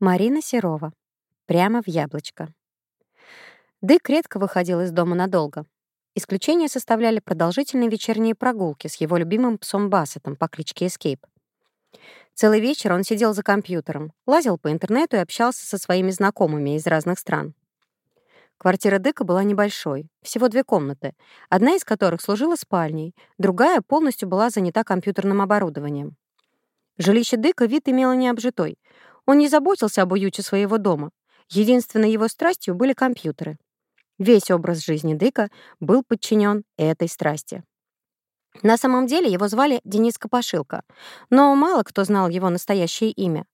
Марина Серова. Прямо в яблочко. Дык редко выходил из дома надолго. Исключение составляли продолжительные вечерние прогулки с его любимым псом Бассетом по кличке Эскейп. Целый вечер он сидел за компьютером, лазил по интернету и общался со своими знакомыми из разных стран. Квартира Дыка была небольшой, всего две комнаты, одна из которых служила спальней, другая полностью была занята компьютерным оборудованием. Жилище Дыка вид имело необжитой — он не заботился об уюте своего дома. Единственной его страстью были компьютеры. Весь образ жизни Дыка был подчинен этой страсти. На самом деле его звали Денис Копошилко, но мало кто знал его настоящее имя.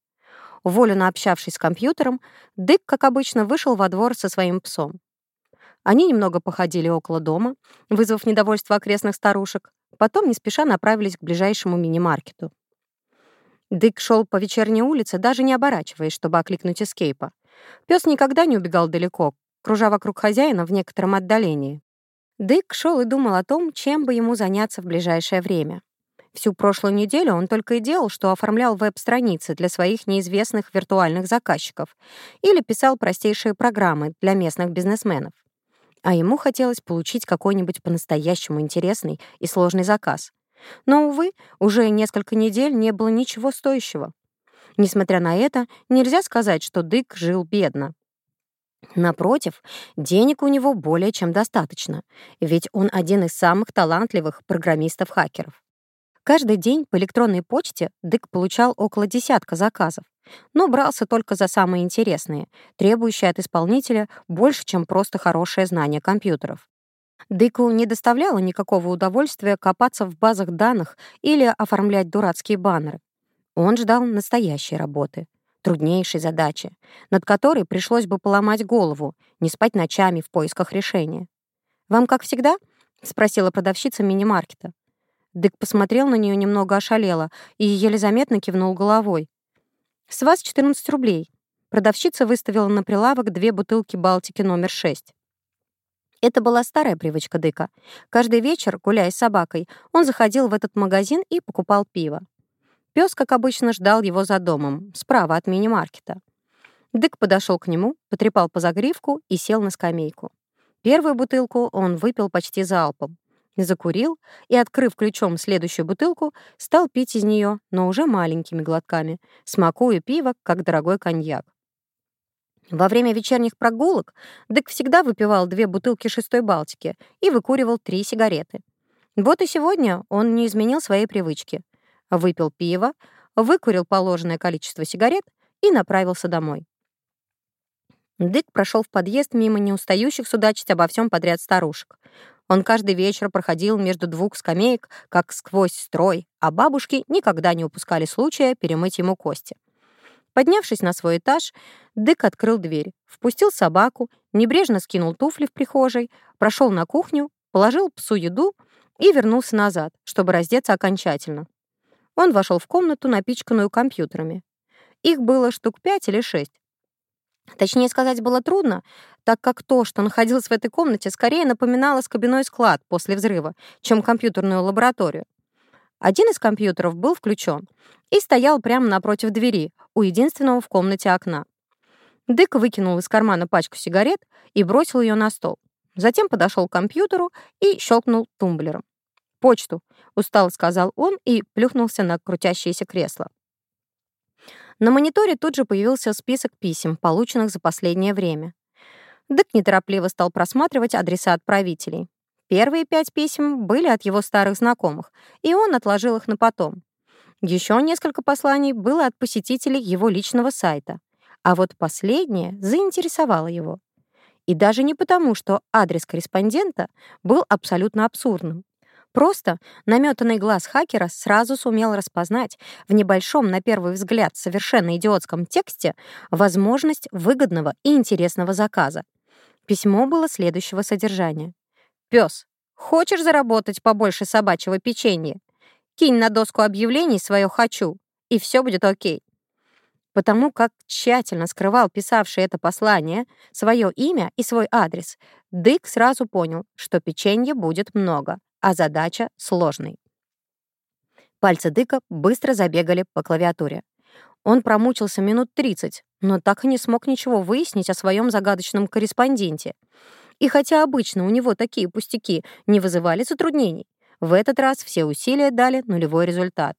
Уволенно общавшись с компьютером, Дык, как обычно, вышел во двор со своим псом. Они немного походили около дома, вызвав недовольство окрестных старушек, потом не спеша направились к ближайшему мини-маркету. Дык шел по вечерней улице, даже не оборачиваясь, чтобы окликнуть эскейпа. Пес никогда не убегал далеко, кружа вокруг хозяина в некотором отдалении. Дык шел и думал о том, чем бы ему заняться в ближайшее время. Всю прошлую неделю он только и делал, что оформлял веб-страницы для своих неизвестных виртуальных заказчиков или писал простейшие программы для местных бизнесменов. А ему хотелось получить какой-нибудь по-настоящему интересный и сложный заказ — но, увы, уже несколько недель не было ничего стоящего. Несмотря на это, нельзя сказать, что Дык жил бедно. Напротив, денег у него более чем достаточно, ведь он один из самых талантливых программистов-хакеров. Каждый день по электронной почте Дык получал около десятка заказов, но брался только за самые интересные, требующие от исполнителя больше, чем просто хорошее знание компьютеров. Дыку не доставляло никакого удовольствия копаться в базах данных или оформлять дурацкие баннеры. Он ждал настоящей работы, труднейшей задачи, над которой пришлось бы поломать голову, не спать ночами в поисках решения. «Вам как всегда?» — спросила продавщица мини-маркета. Дык посмотрел на нее немного ошалело и еле заметно кивнул головой. «С вас 14 рублей». Продавщица выставила на прилавок две бутылки «Балтики» номер 6. Это была старая привычка Дыка. Каждый вечер, гуляя с собакой, он заходил в этот магазин и покупал пиво. Пес, как обычно, ждал его за домом, справа от мини-маркета. Дык подошел к нему, потрепал по загривку и сел на скамейку. Первую бутылку он выпил почти залпом. Закурил и, открыв ключом следующую бутылку, стал пить из нее, но уже маленькими глотками, смакуя пиво, как дорогой коньяк. Во время вечерних прогулок Дык всегда выпивал две бутылки шестой Балтики и выкуривал три сигареты. Вот и сегодня он не изменил своей привычки. Выпил пиво, выкурил положенное количество сигарет и направился домой. Дык прошел в подъезд мимо неустающих судачить обо всем подряд старушек. Он каждый вечер проходил между двух скамеек, как сквозь строй, а бабушки никогда не упускали случая перемыть ему кости. Поднявшись на свой этаж, Дык открыл дверь, впустил собаку, небрежно скинул туфли в прихожей, прошел на кухню, положил псу еду и вернулся назад, чтобы раздеться окончательно. Он вошел в комнату, напичканную компьютерами. Их было штук пять или шесть. Точнее сказать было трудно, так как то, что находилось в этой комнате, скорее напоминало скобяной склад после взрыва, чем компьютерную лабораторию. Один из компьютеров был включен и стоял прямо напротив двери, у единственного в комнате окна. Дык выкинул из кармана пачку сигарет и бросил ее на стол. Затем подошел к компьютеру и щелкнул тумблером. «Почту», — устало сказал он и плюхнулся на крутящееся кресло. На мониторе тут же появился список писем, полученных за последнее время. Дык неторопливо стал просматривать адреса отправителей. Первые пять писем были от его старых знакомых, и он отложил их на потом. Еще несколько посланий было от посетителей его личного сайта. А вот последнее заинтересовало его. И даже не потому, что адрес корреспондента был абсолютно абсурдным. Просто наметанный глаз хакера сразу сумел распознать в небольшом, на первый взгляд, совершенно идиотском тексте возможность выгодного и интересного заказа. Письмо было следующего содержания пес. Хочешь заработать побольше собачьего печенья? Кинь на доску объявлений свое «хочу», и все будет окей. Потому как тщательно скрывал писавший это послание свое имя и свой адрес, Дык сразу понял, что печенья будет много, а задача сложной. Пальцы Дыка быстро забегали по клавиатуре. Он промучился минут 30, но так и не смог ничего выяснить о своем загадочном корреспонденте — и хотя обычно у него такие пустяки не вызывали затруднений, в этот раз все усилия дали нулевой результат.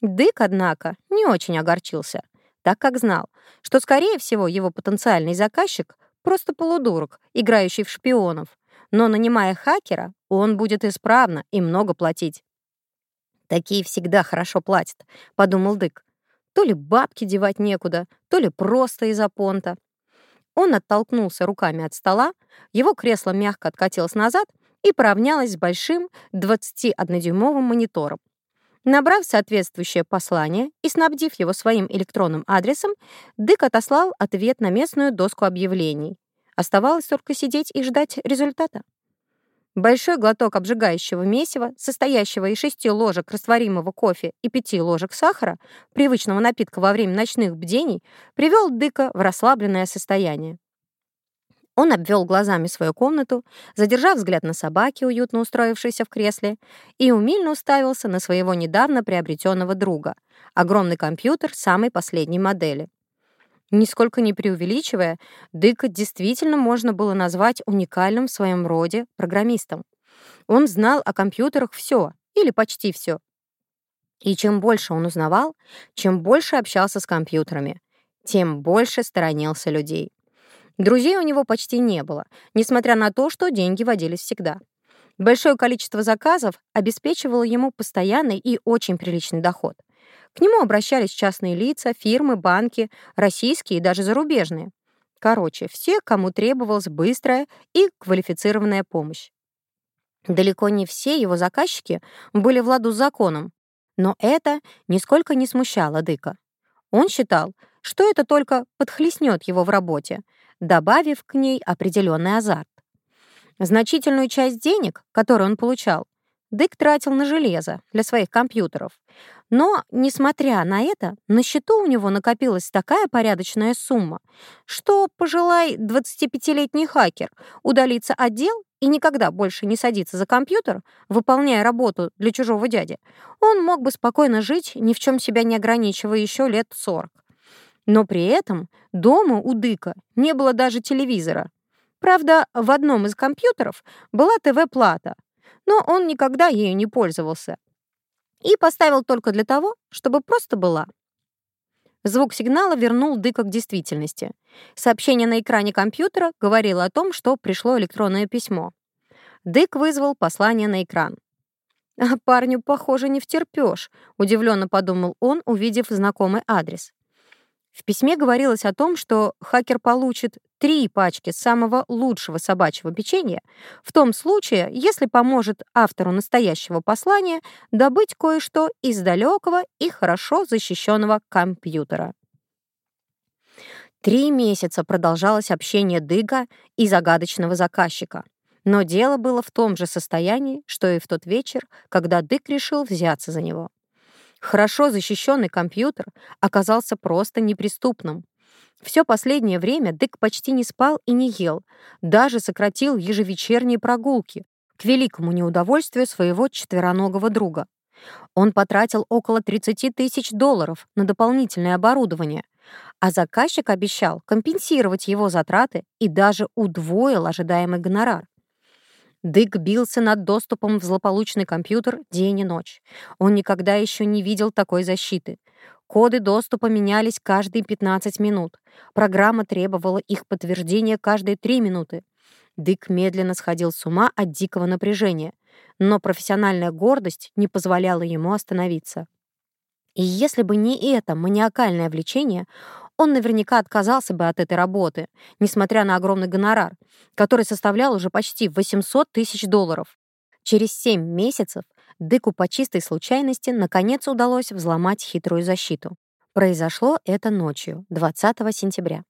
Дык, однако, не очень огорчился, так как знал, что, скорее всего, его потенциальный заказчик — просто полудурок, играющий в шпионов. Но, нанимая хакера, он будет исправно и много платить. «Такие всегда хорошо платят», — подумал Дык. То ли бабки девать некуда, то ли просто из-за понта. Он оттолкнулся руками от стола, его кресло мягко откатилось назад и поравнялось с большим 21-дюймовым монитором. Набрав соответствующее послание и снабдив его своим электронным адресом, Дык отослал ответ на местную доску объявлений. Оставалось только сидеть и ждать результата. Большой глоток обжигающего месива, состоящего из шести ложек растворимого кофе и пяти ложек сахара, привычного напитка во время ночных бдений, привел Дыка в расслабленное состояние. Он обвел глазами свою комнату, задержав взгляд на собаке, уютно устроившейся в кресле, и умильно уставился на своего недавно приобретенного друга — огромный компьютер самой последней модели — Нисколько не преувеличивая, Дыка действительно можно было назвать уникальным в своем роде программистом. Он знал о компьютерах все, или почти все. И чем больше он узнавал, чем больше общался с компьютерами, тем больше сторонился людей. Друзей у него почти не было, несмотря на то, что деньги водились всегда. Большое количество заказов обеспечивало ему постоянный и очень приличный доход — к нему обращались частные лица, фирмы, банки, российские и даже зарубежные. Короче, все, кому требовалась быстрая и квалифицированная помощь. Далеко не все его заказчики были в ладу с законом, но это нисколько не смущало Дыка. Он считал, что это только подхлестнет его в работе, добавив к ней определенный азарт. Значительную часть денег, которые он получал, Дык тратил на железо для своих компьютеров. Но, несмотря на это, на счету у него накопилась такая порядочная сумма, что, пожелай 25-летний хакер удалиться от дел и никогда больше не садиться за компьютер, выполняя работу для чужого дяди, он мог бы спокойно жить, ни в чем себя не ограничивая еще лет 40. Но при этом дома у Дыка не было даже телевизора. Правда, в одном из компьютеров была ТВ-плата, но он никогда ею не пользовался и поставил только для того, чтобы просто была. Звук сигнала вернул Дыка к действительности. Сообщение на экране компьютера говорило о том, что пришло электронное письмо. Дык вызвал послание на экран. «А парню, похоже, не втерпёшь», — удивлённо подумал он, увидев знакомый адрес. В письме говорилось о том, что хакер получит три пачки самого лучшего собачьего печенья в том случае, если поможет автору настоящего послания добыть кое-что из далекого и хорошо защищенного компьютера. Три месяца продолжалось общение Дыга и загадочного заказчика. Но дело было в том же состоянии, что и в тот вечер, когда Дык решил взяться за него хорошо защищенный компьютер оказался просто неприступным. Все последнее время Дык почти не спал и не ел, даже сократил ежевечерние прогулки, к великому неудовольствию своего четвероногого друга. Он потратил около 30 тысяч долларов на дополнительное оборудование, а заказчик обещал компенсировать его затраты и даже удвоил ожидаемый гонорар. Дык бился над доступом в злополучный компьютер день и ночь. Он никогда еще не видел такой защиты. Коды доступа менялись каждые 15 минут. Программа требовала их подтверждения каждые 3 минуты. Дык медленно сходил с ума от дикого напряжения, но профессиональная гордость не позволяла ему остановиться. И если бы не это маниакальное влечение, он наверняка отказался бы от этой работы, несмотря на огромный гонорар, который составлял уже почти 800 тысяч долларов. Через 7 месяцев Дыку по чистой случайности наконец удалось взломать хитрую защиту. Произошло это ночью, 20 сентября.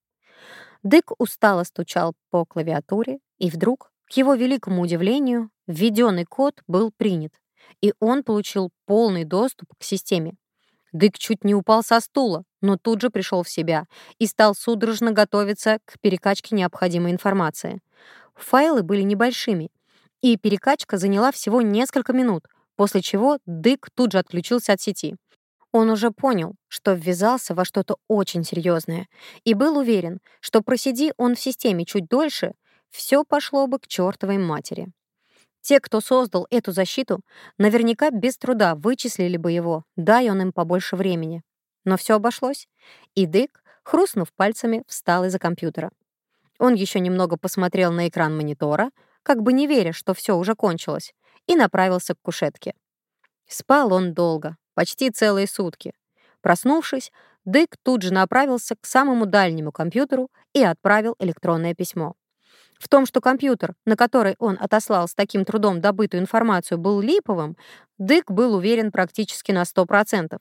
Дык устало стучал по клавиатуре, и вдруг, к его великому удивлению, введенный код был принят, и он получил полный доступ к системе. Дык чуть не упал со стула, но тут же пришел в себя и стал судорожно готовиться к перекачке необходимой информации. Файлы были небольшими, и перекачка заняла всего несколько минут, после чего Дык тут же отключился от сети. Он уже понял, что ввязался во что-то очень серьезное, и был уверен, что просиди он в системе чуть дольше, все пошло бы к чертовой матери. Те, кто создал эту защиту, наверняка без труда вычислили бы его, дай он им побольше времени. Но все обошлось, и Дык, хрустнув пальцами, встал из-за компьютера. Он еще немного посмотрел на экран монитора, как бы не веря, что все уже кончилось, и направился к кушетке. Спал он долго, почти целые сутки. Проснувшись, Дык тут же направился к самому дальнему компьютеру и отправил электронное письмо. В том, что компьютер, на который он отослал с таким трудом добытую информацию, был липовым, Дык был уверен практически на 100%.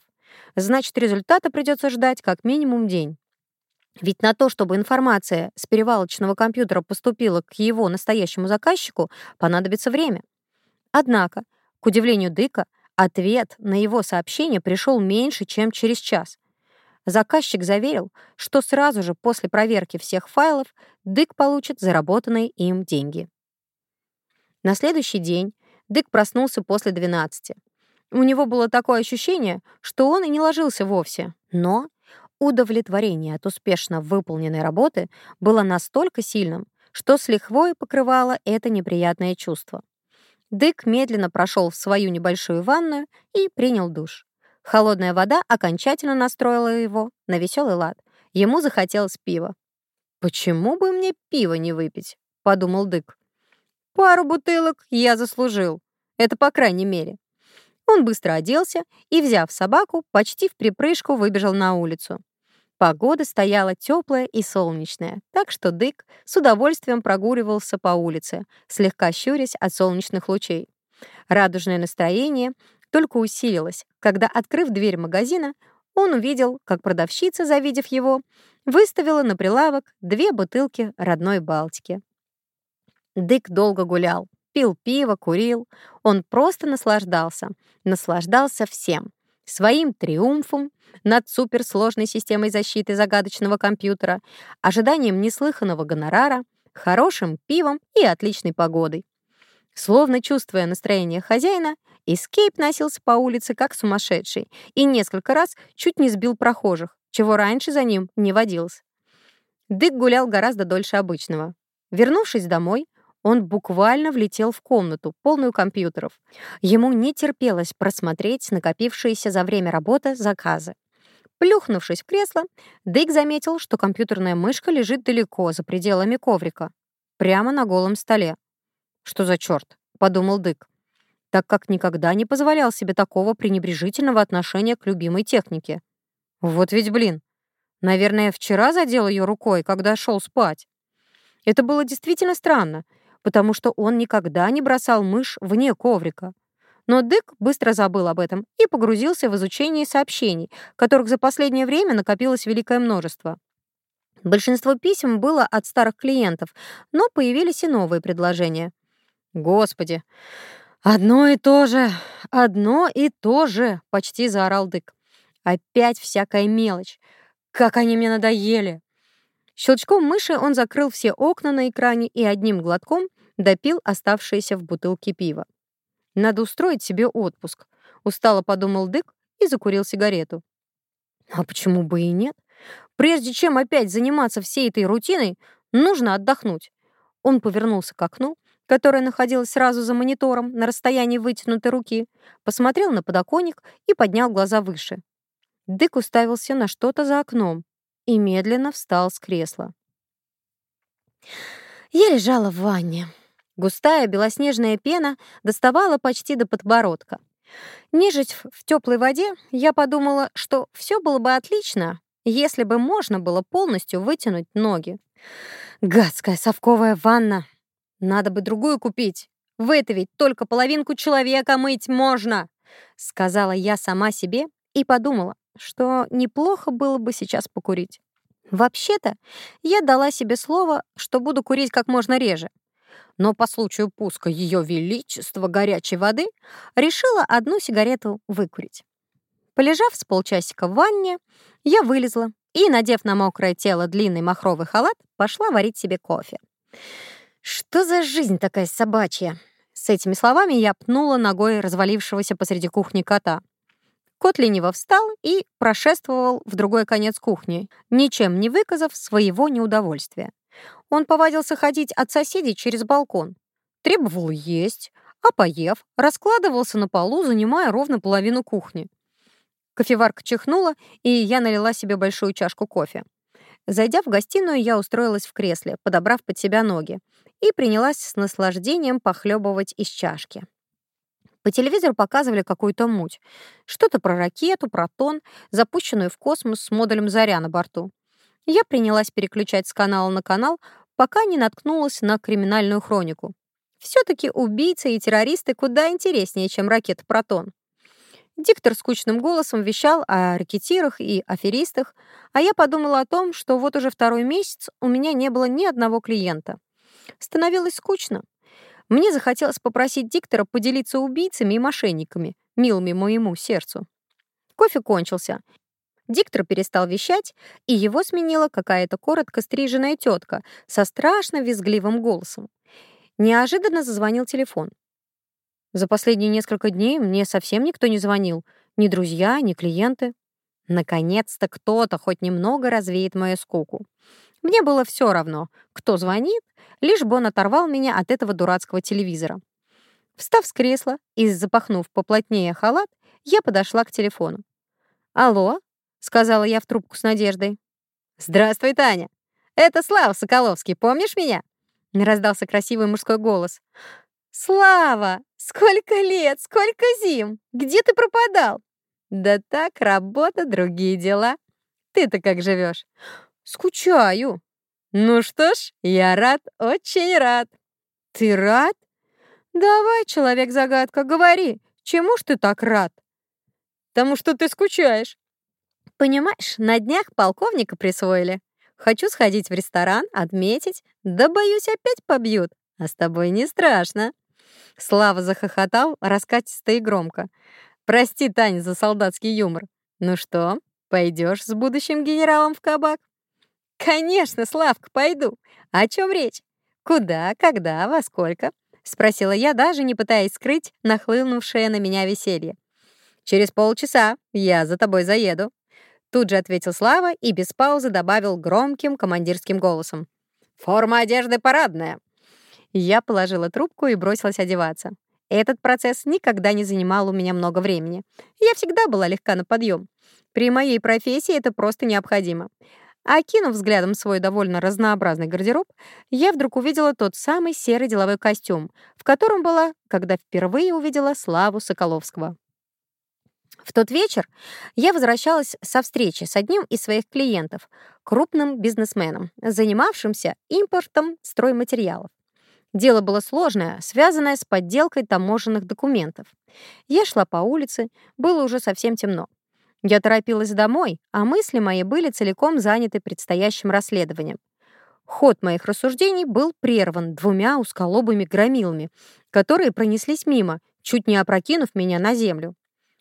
Значит, результата придется ждать как минимум день. Ведь на то, чтобы информация с перевалочного компьютера поступила к его настоящему заказчику, понадобится время. Однако, к удивлению Дыка, ответ на его сообщение пришел меньше, чем через час. Заказчик заверил, что сразу же после проверки всех файлов Дык получит заработанные им деньги. На следующий день Дык проснулся после 12. У него было такое ощущение, что он и не ложился вовсе. Но удовлетворение от успешно выполненной работы было настолько сильным, что с лихвой покрывало это неприятное чувство. Дык медленно прошел в свою небольшую ванную и принял душ. Холодная вода окончательно настроила его на веселый лад. Ему захотелось пива. «Почему бы мне пиво не выпить?» — подумал Дык. «Пару бутылок я заслужил. Это по крайней мере». Он быстро оделся и, взяв собаку, почти в припрыжку выбежал на улицу. Погода стояла теплая и солнечная, так что Дык с удовольствием прогуливался по улице, слегка щурясь от солнечных лучей. Радужное настроение только усилилось, когда, открыв дверь магазина, он увидел, как продавщица, завидев его, выставила на прилавок две бутылки родной Балтики. Дык долго гулял, пил пиво, курил. Он просто наслаждался. Наслаждался всем. Своим триумфом над суперсложной системой защиты загадочного компьютера, ожиданием неслыханного гонорара, хорошим пивом и отличной погодой. Словно чувствуя настроение хозяина, Эскейп носился по улице как сумасшедший и несколько раз чуть не сбил прохожих, чего раньше за ним не водилось. Дык гулял гораздо дольше обычного. Вернувшись домой, он буквально влетел в комнату, полную компьютеров. Ему не терпелось просмотреть накопившиеся за время работы заказы. Плюхнувшись в кресло, Дык заметил, что компьютерная мышка лежит далеко, за пределами коврика, прямо на голом столе. Что за черт? подумал Дык, так как никогда не позволял себе такого пренебрежительного отношения к любимой технике. Вот ведь, блин. Наверное, вчера задел ее рукой, когда шел спать. Это было действительно странно, потому что он никогда не бросал мышь вне коврика. Но Дык быстро забыл об этом и погрузился в изучение сообщений, которых за последнее время накопилось великое множество. Большинство писем было от старых клиентов, но появились и новые предложения. Господи! Одно и то же, одно и то же!» — почти заорал Дык. «Опять всякая мелочь! Как они мне надоели!» Щелчком мыши он закрыл все окна на экране и одним глотком допил оставшееся в бутылке пива. «Надо устроить себе отпуск», — устало подумал Дык и закурил сигарету. «А почему бы и нет? Прежде чем опять заниматься всей этой рутиной, нужно отдохнуть». Он повернулся к окну, которая находилась сразу за монитором на расстоянии вытянутой руки, посмотрел на подоконник и поднял глаза выше. Дык уставился на что-то за окном и медленно встал с кресла. Я лежала в ванне. Густая белоснежная пена доставала почти до подбородка. Нежить в теплой воде, я подумала, что все было бы отлично, если бы можно было полностью вытянуть ноги. Гадская совковая ванна! Надо бы другую купить. В это ведь только половинку человека мыть можно!» Сказала я сама себе и подумала, что неплохо было бы сейчас покурить. Вообще-то, я дала себе слово, что буду курить как можно реже. Но по случаю пуска Ее Величества горячей воды решила одну сигарету выкурить. Полежав с полчасика в ванне, я вылезла и, надев на мокрое тело длинный махровый халат, пошла варить себе кофе. «Что за жизнь такая собачья?» С этими словами я пнула ногой развалившегося посреди кухни кота. Кот лениво встал и прошествовал в другой конец кухни, ничем не выказав своего неудовольствия. Он повадился ходить от соседей через балкон. Требовал есть, а поев, раскладывался на полу, занимая ровно половину кухни. Кофеварка чихнула, и я налила себе большую чашку кофе. Зайдя в гостиную, я устроилась в кресле, подобрав под себя ноги, и принялась с наслаждением похлебывать из чашки. По телевизору показывали какую-то муть. Что-то про ракету, протон, запущенную в космос с модулем «Заря» на борту. Я принялась переключать с канала на канал, пока не наткнулась на криминальную хронику. Все-таки убийцы и террористы куда интереснее, чем ракета «Протон». Диктор скучным голосом вещал о ракетирах и аферистах, а я подумала о том, что вот уже второй месяц у меня не было ни одного клиента. Становилось скучно. Мне захотелось попросить диктора поделиться убийцами и мошенниками, милыми моему сердцу. Кофе кончился. Диктор перестал вещать, и его сменила какая-то коротко стриженная тетка со страшно визгливым голосом. Неожиданно зазвонил телефон. За последние несколько дней мне совсем никто не звонил. Ни друзья, ни клиенты. Наконец-то кто-то хоть немного развеет мою скуку. Мне было все равно, кто звонит, лишь бы он оторвал меня от этого дурацкого телевизора. Встав с кресла и запахнув поплотнее халат, я подошла к телефону. «Алло», — сказала я в трубку с надеждой. «Здравствуй, Таня! Это Слава Соколовский, помнишь меня?» Раздался красивый мужской голос. «Слава! Сколько лет, сколько зим! Где ты пропадал?» «Да так, работа, другие дела. Ты-то как живешь? Скучаю. Ну что ж, я рад, очень рад. Ты рад? Давай, человек-загадка, говори, чему ж ты так рад? Тому, что ты скучаешь. Понимаешь, на днях полковника присвоили. Хочу сходить в ресторан, отметить, да боюсь, опять побьют. А с тобой не страшно. Слава захохотал раскатисто и громко. Прости, Таня, за солдатский юмор. Ну что, пойдешь с будущим генералом в кабак? «Конечно, Славка, пойду. А о чем речь? Куда, когда, во сколько?» — спросила я, даже не пытаясь скрыть нахлынувшее на меня веселье. «Через полчаса я за тобой заеду», — тут же ответил Слава и без паузы добавил громким командирским голосом. «Форма одежды парадная». Я положила трубку и бросилась одеваться. Этот процесс никогда не занимал у меня много времени. Я всегда была легка на подъем. При моей профессии это просто необходимо. Окинув взглядом свой довольно разнообразный гардероб, я вдруг увидела тот самый серый деловой костюм, в котором была, когда впервые увидела Славу Соколовского. В тот вечер я возвращалась со встречи с одним из своих клиентов, крупным бизнесменом, занимавшимся импортом стройматериалов. Дело было сложное, связанное с подделкой таможенных документов. Я шла по улице, было уже совсем темно. Я торопилась домой, а мысли мои были целиком заняты предстоящим расследованием. Ход моих рассуждений был прерван двумя усколобыми громилами, которые пронеслись мимо, чуть не опрокинув меня на землю.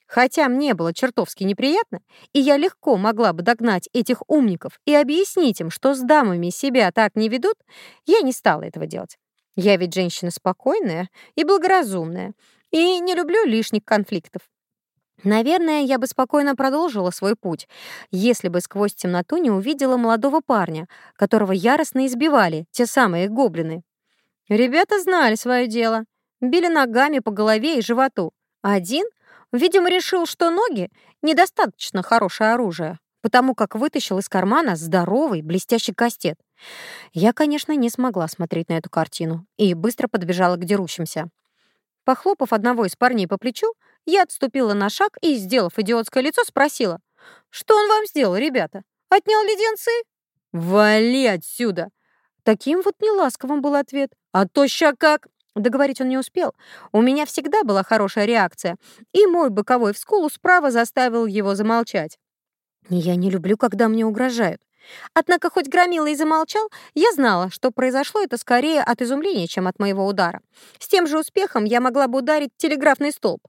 Хотя мне было чертовски неприятно, и я легко могла бы догнать этих умников и объяснить им, что с дамами себя так не ведут, я не стала этого делать. Я ведь женщина спокойная и благоразумная, и не люблю лишних конфликтов. Наверное, я бы спокойно продолжила свой путь, если бы сквозь темноту не увидела молодого парня, которого яростно избивали те самые гоблины. Ребята знали свое дело. Били ногами по голове и животу. Один, видимо, решил, что ноги — недостаточно хорошее оружие, потому как вытащил из кармана здоровый блестящий кастет. Я, конечно, не смогла смотреть на эту картину и быстро подбежала к дерущимся. Похлопав одного из парней по плечу, я отступила на шаг и, сделав идиотское лицо, спросила. «Что он вам сделал, ребята? Отнял леденцы?» «Вали отсюда!» Таким вот неласковым был ответ. «А то ща как!» Договорить он не успел. У меня всегда была хорошая реакция, и мой боковой в скулу справа заставил его замолчать. Я не люблю, когда мне угрожают. Однако, хоть громила и замолчал, я знала, что произошло это скорее от изумления, чем от моего удара. С тем же успехом я могла бы ударить телеграфный столб.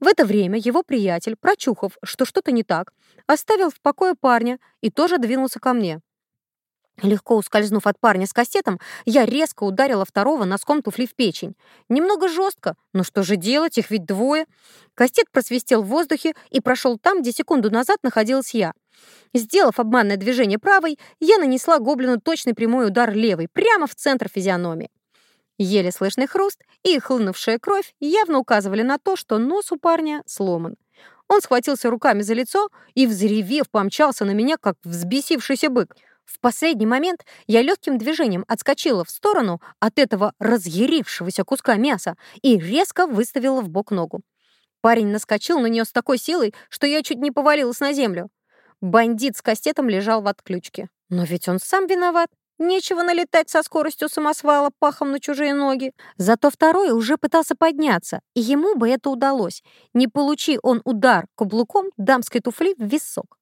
В это время его приятель, прочухав, что что-то не так, оставил в покое парня и тоже двинулся ко мне. Легко ускользнув от парня с кассетом, я резко ударила второго носком туфли в печень. Немного жестко, но что же делать, их ведь двое. Кастет просвистел в воздухе и прошел там, где секунду назад находилась я. Сделав обманное движение правой, я нанесла гоблину точный прямой удар левой, прямо в центр физиономии. Еле слышный хруст и хлынувшая кровь явно указывали на то, что нос у парня сломан. Он схватился руками за лицо и, взревев, помчался на меня, как взбесившийся бык. В последний момент я легким движением отскочила в сторону от этого разъярившегося куска мяса и резко выставила в бок ногу. Парень наскочил на нее с такой силой, что я чуть не повалилась на землю. Бандит с кастетом лежал в отключке. Но ведь он сам виноват. Нечего налетать со скоростью самосвала пахом на чужие ноги. Зато второй уже пытался подняться, и ему бы это удалось. Не получи он удар каблуком дамской туфли в висок.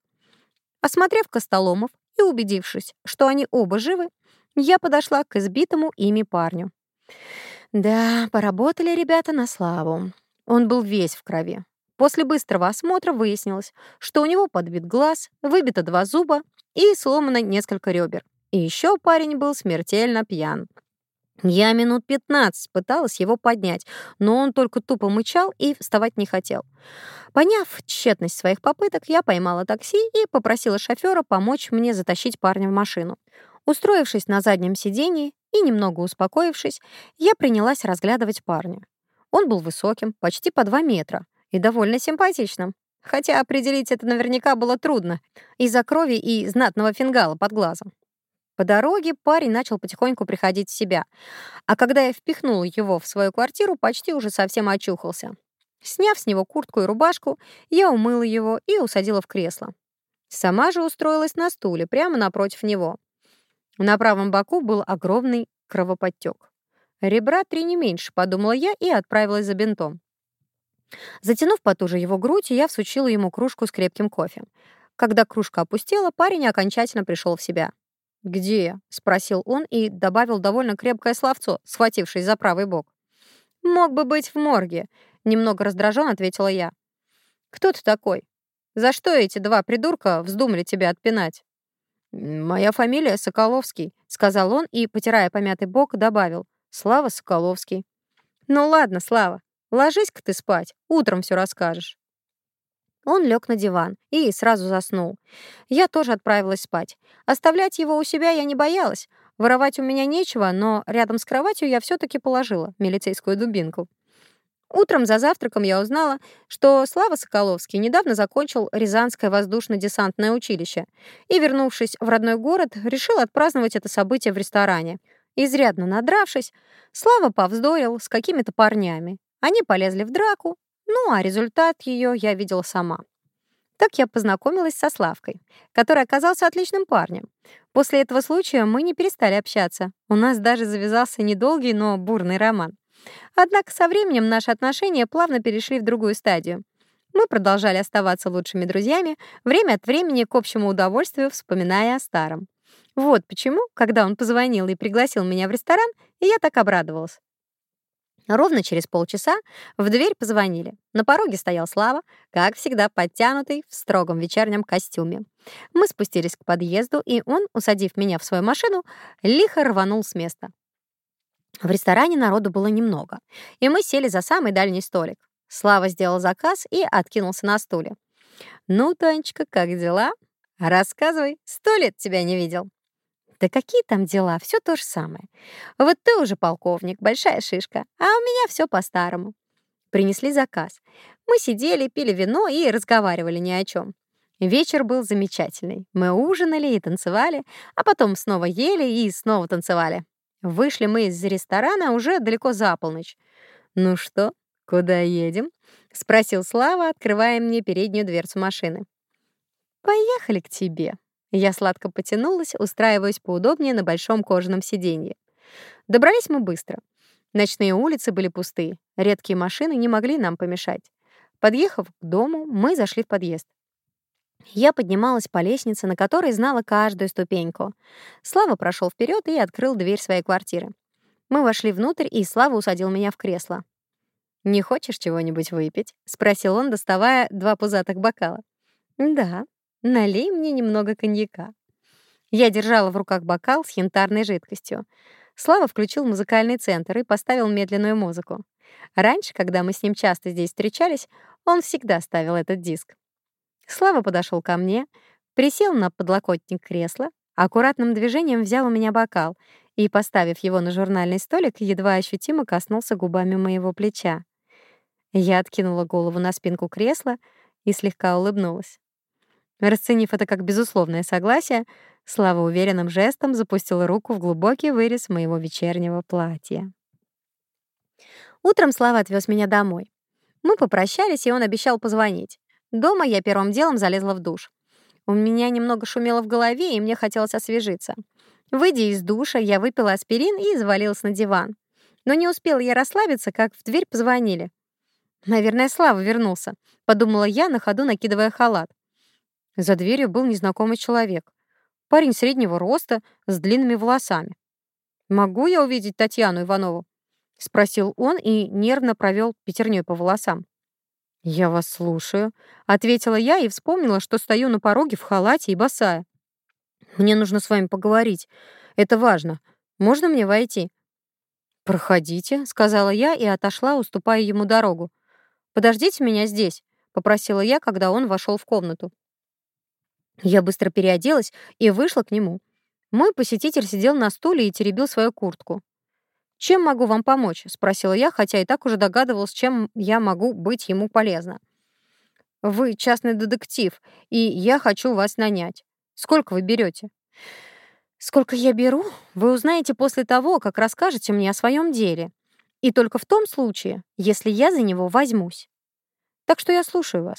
Осмотрев Костоломов и убедившись, что они оба живы, я подошла к избитому ими парню. Да, поработали ребята на славу. Он был весь в крови. После быстрого осмотра выяснилось, что у него подбит глаз, выбито два зуба и сломано несколько ребер. И еще парень был смертельно пьян. Я минут 15 пыталась его поднять, но он только тупо мычал и вставать не хотел. Поняв тщетность своих попыток, я поймала такси и попросила шофера помочь мне затащить парня в машину. Устроившись на заднем сидении и немного успокоившись, я принялась разглядывать парня. Он был высоким, почти по 2 метра, и довольно симпатичным. Хотя определить это наверняка было трудно из-за крови и знатного фингала под глазом. По дороге парень начал потихоньку приходить в себя, а когда я впихнул его в свою квартиру, почти уже совсем очухался. Сняв с него куртку и рубашку, я умыла его и усадила в кресло. Сама же устроилась на стуле, прямо напротив него. На правом боку был огромный кровоподтек. Ребра три не меньше, подумала я и отправилась за бинтом. Затянув потуже его грудь, я всучила ему кружку с крепким кофе. Когда кружка опустела, парень окончательно пришел в себя. «Где?» — спросил он и добавил довольно крепкое словцо, схватившись за правый бок. «Мог бы быть в морге», — немного раздражен, ответила я. «Кто ты такой? За что эти два придурка вздумали тебя отпинать?» «Моя фамилия Соколовский», — сказал он и, потирая помятый бок, добавил. «Слава Соколовский». «Ну ладно, Слава, ложись-ка ты спать, утром все расскажешь». Он лег на диван и сразу заснул. Я тоже отправилась спать. Оставлять его у себя я не боялась. Воровать у меня нечего, но рядом с кроватью я все-таки положила милицейскую дубинку. Утром за завтраком я узнала, что Слава Соколовский недавно закончил Рязанское воздушно-десантное училище и, вернувшись в родной город, решил отпраздновать это событие в ресторане. Изрядно надравшись, Слава повздорил с какими-то парнями. Они полезли в драку, ну, а результат ее я видела сама. Так я познакомилась со Славкой, который оказался отличным парнем. После этого случая мы не перестали общаться. У нас даже завязался недолгий, но бурный роман. Однако со временем наши отношения плавно перешли в другую стадию. Мы продолжали оставаться лучшими друзьями, время от времени к общему удовольствию вспоминая о старом. Вот почему, когда он позвонил и пригласил меня в ресторан, я так обрадовалась. Ровно через полчаса в дверь позвонили. На пороге стоял Слава, как всегда подтянутый в строгом вечернем костюме. Мы спустились к подъезду, и он, усадив меня в свою машину, лихо рванул с места. В ресторане народу было немного, и мы сели за самый дальний столик. Слава сделал заказ и откинулся на стуле. «Ну, Танечка, как дела? Рассказывай, сто лет тебя не видел». Да какие там дела, все то же самое. Вот ты уже полковник, большая шишка, а у меня все по-старому. Принесли заказ. Мы сидели, пили вино и разговаривали ни о чем. Вечер был замечательный. Мы ужинали и танцевали, а потом снова ели и снова танцевали. Вышли мы из ресторана уже далеко за полночь. «Ну что, куда едем?» — спросил Слава, открывая мне переднюю дверцу машины. «Поехали к тебе», я сладко потянулась, устраиваясь поудобнее на большом кожаном сиденье. Добрались мы быстро. Ночные улицы были пусты, редкие машины не могли нам помешать. Подъехав к дому, мы зашли в подъезд. Я поднималась по лестнице, на которой знала каждую ступеньку. Слава прошел вперед и открыл дверь своей квартиры. Мы вошли внутрь, и Слава усадил меня в кресло. «Не хочешь чего-нибудь выпить?» — спросил он, доставая два пузатых бокала. «Да», «Налей мне немного коньяка». Я держала в руках бокал с янтарной жидкостью. Слава включил музыкальный центр и поставил медленную музыку. Раньше, когда мы с ним часто здесь встречались, он всегда ставил этот диск. Слава подошел ко мне, присел на подлокотник кресла, аккуратным движением взял у меня бокал и, поставив его на журнальный столик, едва ощутимо коснулся губами моего плеча. Я откинула голову на спинку кресла и слегка улыбнулась. Расценив это как безусловное согласие, Слава уверенным жестом запустила руку в глубокий вырез моего вечернего платья. Утром Слава отвез меня домой. Мы попрощались, и он обещал позвонить. Дома я первым делом залезла в душ. У меня немного шумело в голове, и мне хотелось освежиться. Выйдя из душа, я выпила аспирин и завалилась на диван. Но не успела я расслабиться, как в дверь позвонили. «Наверное, Слава вернулся», — подумала я, на ходу накидывая халат. За дверью был незнакомый человек. Парень среднего роста, с длинными волосами. «Могу я увидеть Татьяну Иванову?» — спросил он и нервно провел пятерней по волосам. «Я вас слушаю», — ответила я и вспомнила, что стою на пороге в халате и босая. «Мне нужно с вами поговорить. Это важно. Можно мне войти?» «Проходите», — сказала я и отошла, уступая ему дорогу. «Подождите меня здесь», — попросила я, когда он вошел в комнату. Я быстро переоделась и вышла к нему. Мой посетитель сидел на стуле и теребил свою куртку. «Чем могу вам помочь?» — спросила я, хотя и так уже догадывалась, чем я могу быть ему полезна. «Вы частный детектив, и я хочу вас нанять. Сколько вы берете?» «Сколько я беру, вы узнаете после того, как расскажете мне о своем деле. И только в том случае, если я за него возьмусь. Так что я слушаю вас».